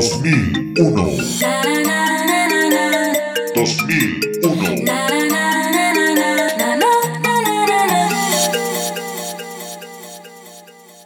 2001. 2001.